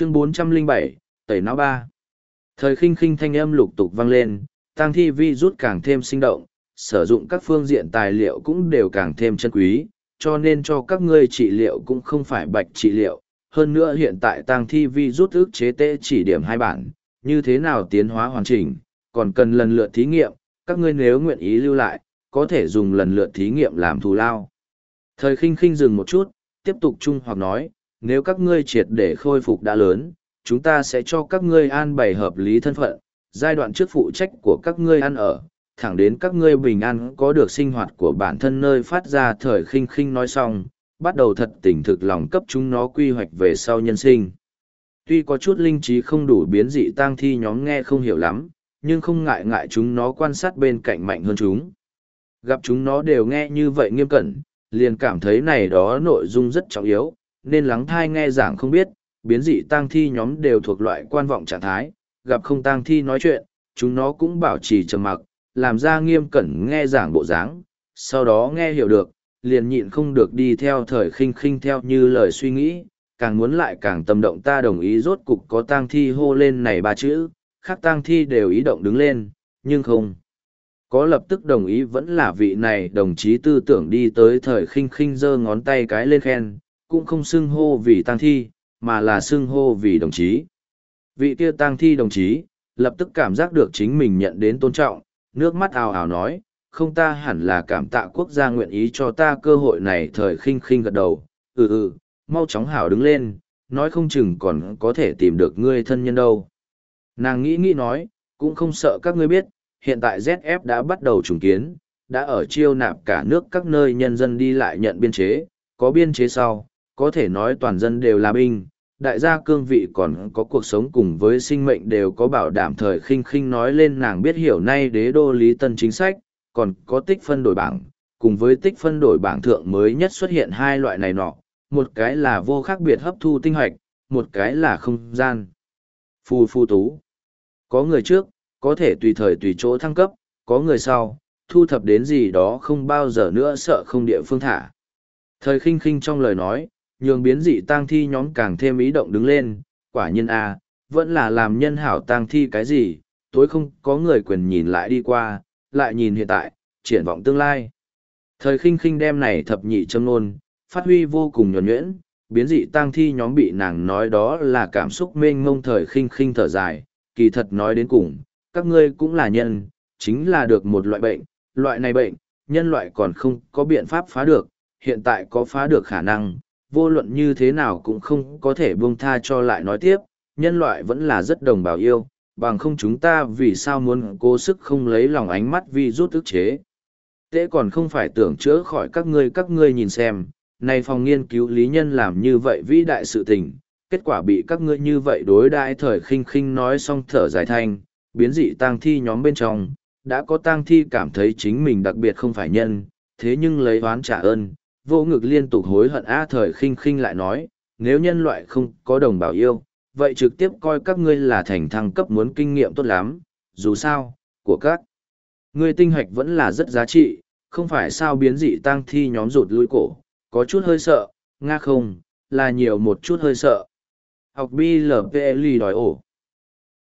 chương 407, tẩy não ba. Thời khinh khinh thanh âm lục tục vang lên tăng thi vi rút càng thêm sinh động sử dụng các phương diện tài liệu cũng đều càng thêm chân quý cho nên cho các ngươi trị liệu cũng không phải bạch trị liệu. Hơn nữa hiện tại tăng thi vi rút ước chế tệ chỉ điểm hai bản như thế nào tiến hóa hoàn chỉnh còn cần lần lượt thí nghiệm các ngươi nếu nguyện ý lưu lại có thể dùng lần lượt thí nghiệm làm thù lao. Thời khinh khinh dừng một chút tiếp tục chung hoặc nói nếu các ngươi triệt để khôi phục đã lớn chúng ta sẽ cho các ngươi an bày hợp lý thân phận, giai đoạn trước phụ trách của các ngươi ăn ở, thẳng đến các ngươi bình an có được sinh hoạt của bản thân nơi phát ra thời khinh khinh nói xong, bắt đầu thật tỉnh thực lòng cấp chúng nó quy hoạch về sau nhân sinh. Tuy có chút linh trí không đủ biến dị tang thi nhóm nghe không hiểu lắm, nhưng không ngại ngại chúng nó quan sát bên cạnh mạnh hơn chúng. Gặp chúng nó đều nghe như vậy nghiêm cẩn, liền cảm thấy này đó nội dung rất trọng yếu, nên lắng thai nghe giảng không biết, biến dị tang thi nhóm đều thuộc loại quan vọng trạng thái, gặp không tang thi nói chuyện, chúng nó cũng bảo trì trầm mặc, làm ra nghiêm cẩn nghe giảng bộ dáng, sau đó nghe hiểu được, liền nhịn không được đi theo thời khinh khinh theo như lời suy nghĩ, càng muốn lại càng tâm động ta đồng ý rốt cục có tang thi hô lên này ba chữ, khác tang thi đều ý động đứng lên, nhưng không. Có lập tức đồng ý vẫn là vị này đồng chí tư tưởng đi tới thời khinh khinh giơ ngón tay cái lên khen, cũng không xưng hô vì tang thi, mà là xưng hô vì đồng chí. Vị kia tang thi đồng chí, lập tức cảm giác được chính mình nhận đến tôn trọng, nước mắt ào ào nói, không ta hẳn là cảm tạ quốc gia nguyện ý cho ta cơ hội này thời khinh khinh gật đầu, ừ ừ, mau chóng hảo đứng lên, nói không chừng còn có thể tìm được ngươi thân nhân đâu. Nàng nghĩ nghĩ nói, cũng không sợ các ngươi biết, hiện tại ZF đã bắt đầu trùng kiến, đã ở chiêu nạp cả nước các nơi nhân dân đi lại nhận biên chế, có biên chế sau, có thể nói toàn dân đều là binh, đại gia cương vị còn có cuộc sống cùng với sinh mệnh đều có bảo đảm thời khinh khinh nói lên nàng biết hiểu nay đế đô lý tân chính sách, còn có tích phân đổi bảng, cùng với tích phân đổi bảng thượng mới nhất xuất hiện hai loại này nọ, một cái là vô khác biệt hấp thu tinh hoạch, một cái là không gian. Phù phu tú. Có người trước, có thể tùy thời tùy chỗ thăng cấp, có người sau, thu thập đến gì đó không bao giờ nữa sợ không địa phương thả. Thời khinh khinh trong lời nói, nhường biến dị tang thi nhóm càng thêm ý động đứng lên, quả nhiên a, vẫn là làm nhân hảo tang thi cái gì, tối không có người quyền nhìn lại đi qua, lại nhìn hiện tại, triển vọng tương lai. Thời khinh khinh đem này thập nhị châm nôn, phát huy vô cùng nhuẩn nhuyễn, biến dị tang thi nhóm bị nàng nói đó là cảm xúc mênh mông thời khinh khinh thở dài, kỳ thật nói đến cùng, các ngươi cũng là nhân, chính là được một loại bệnh, loại này bệnh, nhân loại còn không có biện pháp phá được, hiện tại có phá được khả năng, vô luận như thế nào cũng không có thể buông tha cho lại nói tiếp, nhân loại vẫn là rất đồng bào yêu, bằng không chúng ta vì sao muốn cố sức không lấy lòng ánh mắt vì rút ức chế. Tế còn không phải tưởng chữa khỏi các ngươi các ngươi nhìn xem, này phòng nghiên cứu lý nhân làm như vậy vĩ đại sự tình, kết quả bị các ngươi như vậy đối đại thời khinh khinh nói xong thở dài thanh, biến dị tang thi nhóm bên trong, đã có tang thi cảm thấy chính mình đặc biệt không phải nhân, thế nhưng lấy oán trả ơn, vô ngực liên tục hối hận a thời khinh khinh lại nói, nếu nhân loại không có đồng bào yêu, vậy trực tiếp coi các ngươi là thành thăng cấp muốn kinh nghiệm tốt lắm, dù sao, của các ngươi tinh hoạch vẫn là rất giá trị, không phải sao biến dị tăng thi nhóm rụt lui cổ, có chút hơi sợ, nga không, là nhiều một chút hơi sợ. Học BLPL đòi ổ.